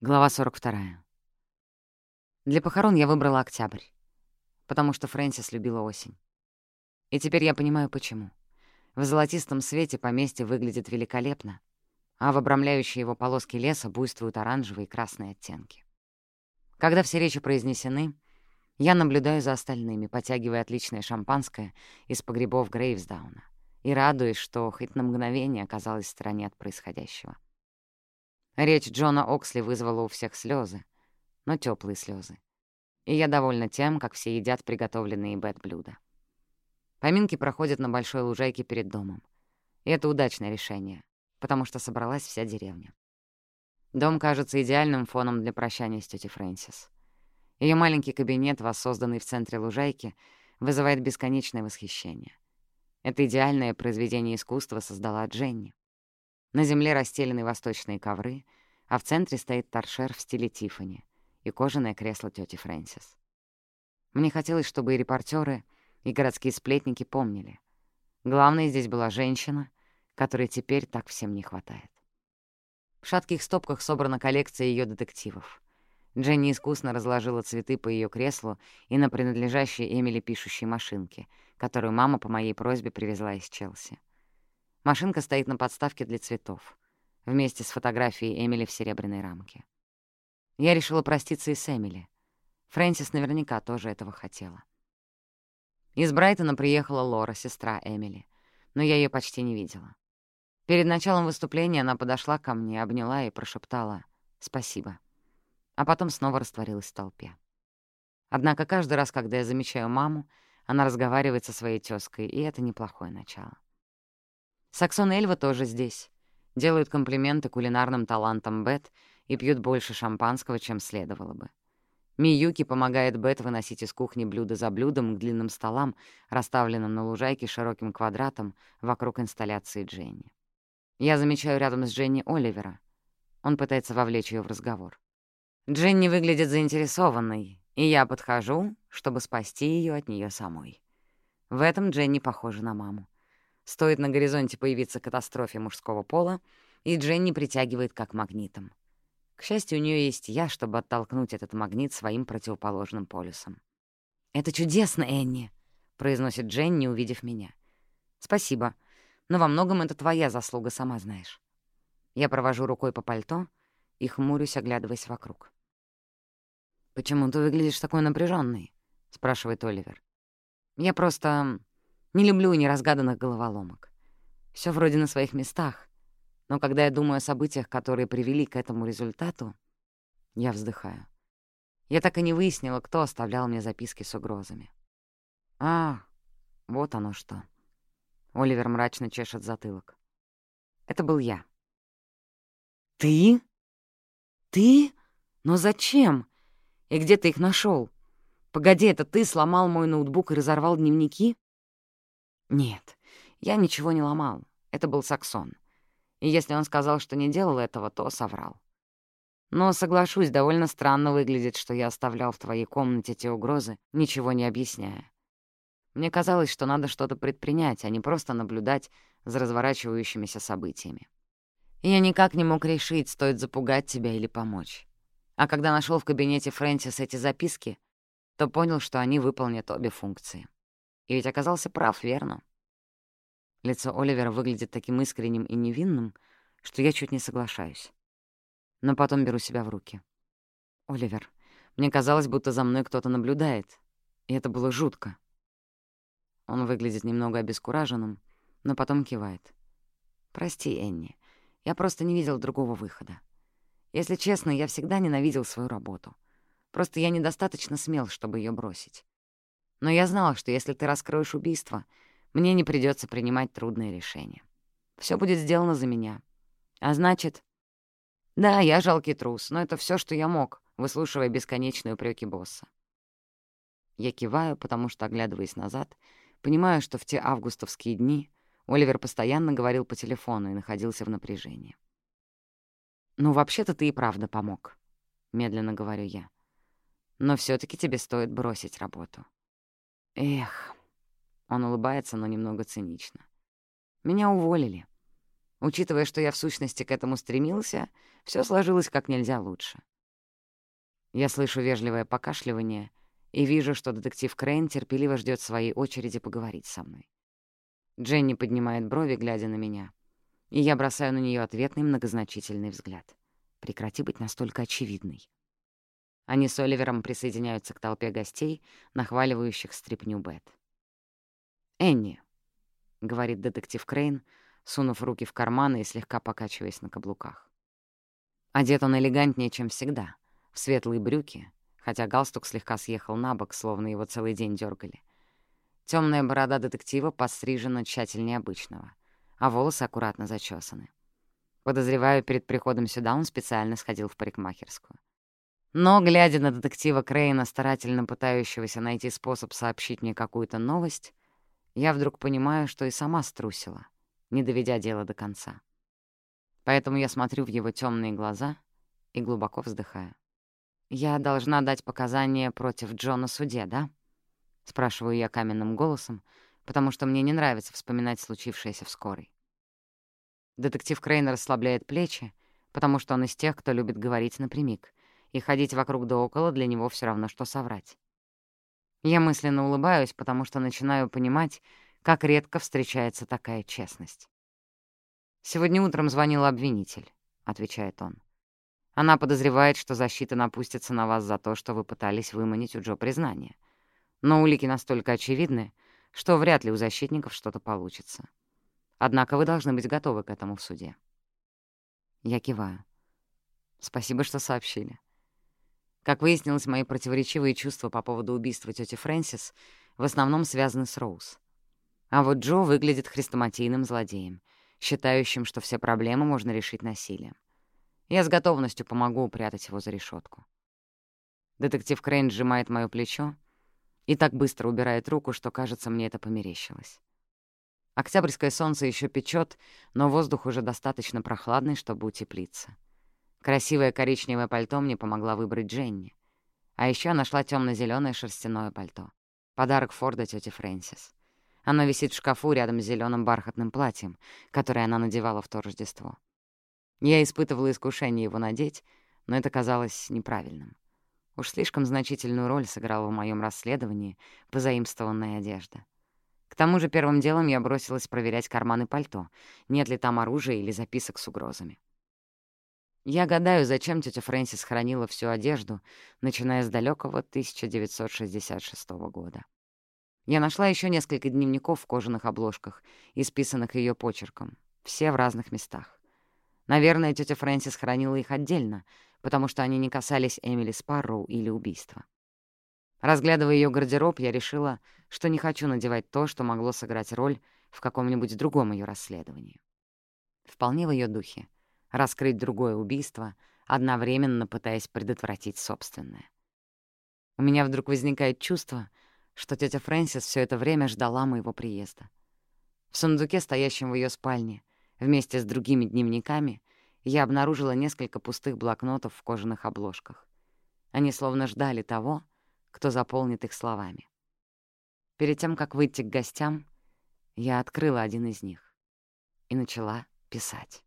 Глава 42. Для похорон я выбрала октябрь, потому что Фрэнсис любила осень. И теперь я понимаю, почему. В золотистом свете поместье выглядит великолепно, а в обрамляющей его полоски леса буйствуют оранжевые и красные оттенки. Когда все речи произнесены, я наблюдаю за остальными, потягивая отличное шампанское из погребов Грейвсдауна и радуюсь, что хоть на мгновение оказалась в стороне от происходящего. Речь Джона Оксли вызвала у всех слезы, но теплые слезы. И я довольна тем, как все едят приготовленные Бет блюда. Поминки проходят на большой лужайке перед домом. И это удачное решение, потому что собралась вся деревня. Дом кажется идеальным фоном для прощания с тетей Фрэнсис. Ее маленький кабинет, воссозданный в центре лужайки, вызывает бесконечное восхищение. Это идеальное произведение искусства создала Дженни. На земле расстелены восточные ковры, а в центре стоит торшер в стиле Тиффани и кожаное кресло тети Фрэнсис. Мне хотелось, чтобы и репортеры, и городские сплетники помнили. Главной здесь была женщина, которой теперь так всем не хватает. В шатких стопках собрана коллекция ее детективов. Дженни искусно разложила цветы по ее креслу и на принадлежащей Эмили пишущей машинке, которую мама по моей просьбе привезла из Челси. Машинка стоит на подставке для цветов, вместе с фотографией Эмили в серебряной рамке. Я решила проститься и с Эмили. Фрэнсис наверняка тоже этого хотела. Из Брайтона приехала Лора, сестра Эмили, но я ее почти не видела. Перед началом выступления она подошла ко мне, обняла и прошептала «спасибо», а потом снова растворилась в толпе. Однако каждый раз, когда я замечаю маму, она разговаривает со своей тёзкой, и это неплохое начало. Саксон Эльва тоже здесь. Делают комплименты кулинарным талантам Бет и пьют больше шампанского, чем следовало бы. Миюки помогает Бет выносить из кухни блюдо за блюдом к длинным столам, расставленным на лужайке широким квадратом вокруг инсталляции Дженни. Я замечаю рядом с Дженни Оливера. Он пытается вовлечь ее в разговор. Дженни выглядит заинтересованной, и я подхожу, чтобы спасти ее от нее самой. В этом Дженни похожа на маму. Стоит на горизонте появиться катастрофе мужского пола, и Дженни притягивает как магнитом. К счастью, у нее есть я, чтобы оттолкнуть этот магнит своим противоположным полюсом. «Это чудесно, Энни», — произносит Дженни, увидев меня. «Спасибо, но во многом это твоя заслуга, сама знаешь». Я провожу рукой по пальто и хмурюсь, оглядываясь вокруг. «Почему ты выглядишь такой напряженный? спрашивает Оливер. «Я просто не люблю неразгаданных головоломок. Все вроде на своих местах, но когда я думаю о событиях, которые привели к этому результату, я вздыхаю. Я так и не выяснила, кто оставлял мне записки с угрозами. А, вот оно что. Оливер мрачно чешет затылок. Это был я. «Ты? Ты? Но зачем? И где ты их нашел? Погоди, это ты сломал мой ноутбук и разорвал дневники?» Нет, я ничего не ломал. Это был Саксон. И если он сказал, что не делал этого, то соврал. Но, соглашусь, довольно странно выглядит, что я оставлял в твоей комнате те угрозы, ничего не объясняя. Мне казалось, что надо что-то предпринять, а не просто наблюдать за разворачивающимися событиями. И я никак не мог решить, стоит запугать тебя или помочь. А когда нашел в кабинете Фрэнсис эти записки, то понял, что они выполнят обе функции. И ведь оказался прав, верно? Лицо Оливера выглядит таким искренним и невинным, что я чуть не соглашаюсь. Но потом беру себя в руки. «Оливер, мне казалось, будто за мной кто-то наблюдает, и это было жутко». Он выглядит немного обескураженным, но потом кивает. «Прости, Энни, я просто не видел другого выхода. Если честно, я всегда ненавидел свою работу. Просто я недостаточно смел, чтобы ее бросить. Но я знала, что если ты раскроешь убийство, мне не придется принимать трудные решения. Все будет сделано за меня. А значит... Да, я жалкий трус, но это все, что я мог, выслушивая бесконечные упреки босса. Я киваю, потому что, оглядываясь назад, понимаю, что в те августовские дни Оливер постоянно говорил по телефону и находился в напряжении. «Ну, вообще-то ты и правда помог», — медленно говорю я. «Но все таки тебе стоит бросить работу». Эх, он улыбается, но немного цинично. Меня уволили. Учитывая, что я в сущности к этому стремился, все сложилось как нельзя лучше. Я слышу вежливое покашливание и вижу, что детектив Крейн терпеливо ждет своей очереди поговорить со мной. Дженни поднимает брови, глядя на меня, и я бросаю на нее ответный многозначительный взгляд. Прекрати быть настолько очевидной. Они с Оливером присоединяются к толпе гостей, нахваливающих стрипню Бет. «Энни», — говорит детектив Крейн, сунув руки в карманы и слегка покачиваясь на каблуках. Одет он элегантнее, чем всегда, в светлые брюки, хотя галстук слегка съехал на бок, словно его целый день дергали. Темная борода детектива подстрижена тщательнее обычного, а волосы аккуратно зачесаны. Подозреваю, перед приходом сюда он специально сходил в парикмахерскую. Но, глядя на детектива Крейна, старательно пытающегося найти способ сообщить мне какую-то новость, я вдруг понимаю, что и сама струсила, не доведя дело до конца. Поэтому я смотрю в его темные глаза и глубоко вздыхаю. «Я должна дать показания против Джона суде, да?» — спрашиваю я каменным голосом, потому что мне не нравится вспоминать случившееся в скорой. Детектив Крейн расслабляет плечи, потому что он из тех, кто любит говорить напрямик, и ходить вокруг да около для него все равно, что соврать. Я мысленно улыбаюсь, потому что начинаю понимать, как редко встречается такая честность. «Сегодня утром звонил обвинитель», — отвечает он. «Она подозревает, что защита напустится на вас за то, что вы пытались выманить у Джо признание. Но улики настолько очевидны, что вряд ли у защитников что-то получится. Однако вы должны быть готовы к этому в суде». Я киваю. «Спасибо, что сообщили». Как выяснилось, мои противоречивые чувства по поводу убийства тети Фрэнсис в основном связаны с Роуз. А вот Джо выглядит хрестоматийным злодеем, считающим, что все проблемы можно решить насилием. Я с готовностью помогу упрятать его за решетку. Детектив Крейн сжимает моё плечо и так быстро убирает руку, что, кажется, мне это померещилось. Октябрьское солнце еще печет, но воздух уже достаточно прохладный, чтобы утеплиться. Красивое коричневое пальто мне помогла выбрать Дженни. А еще нашла темно зеленое шерстяное пальто. Подарок Форда тете Фрэнсис. Оно висит в шкафу рядом с зеленым бархатным платьем, которое она надевала в то Рождество. Я испытывала искушение его надеть, но это казалось неправильным. Уж слишком значительную роль сыграла в моем расследовании позаимствованная одежда. К тому же первым делом я бросилась проверять карманы пальто, нет ли там оружия или записок с угрозами. Я гадаю, зачем тетя Фрэнсис хранила всю одежду, начиная с далекого 1966 года. Я нашла еще несколько дневников в кожаных обложках, исписанных ее почерком, все в разных местах. Наверное, тетя Фрэнсис хранила их отдельно, потому что они не касались Эмили Спарроу или убийства. Разглядывая ее гардероб, я решила, что не хочу надевать то, что могло сыграть роль в каком-нибудь другом ее расследовании. Вполне в ее духе — раскрыть другое убийство, одновременно пытаясь предотвратить собственное. У меня вдруг возникает чувство, что тетя Фрэнсис все это время ждала моего приезда. В сундуке, стоящем в ее спальне, вместе с другими дневниками, я обнаружила несколько пустых блокнотов в кожаных обложках. Они словно ждали того, кто заполнит их словами. Перед тем, как выйти к гостям, я открыла один из них и начала писать.